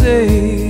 say.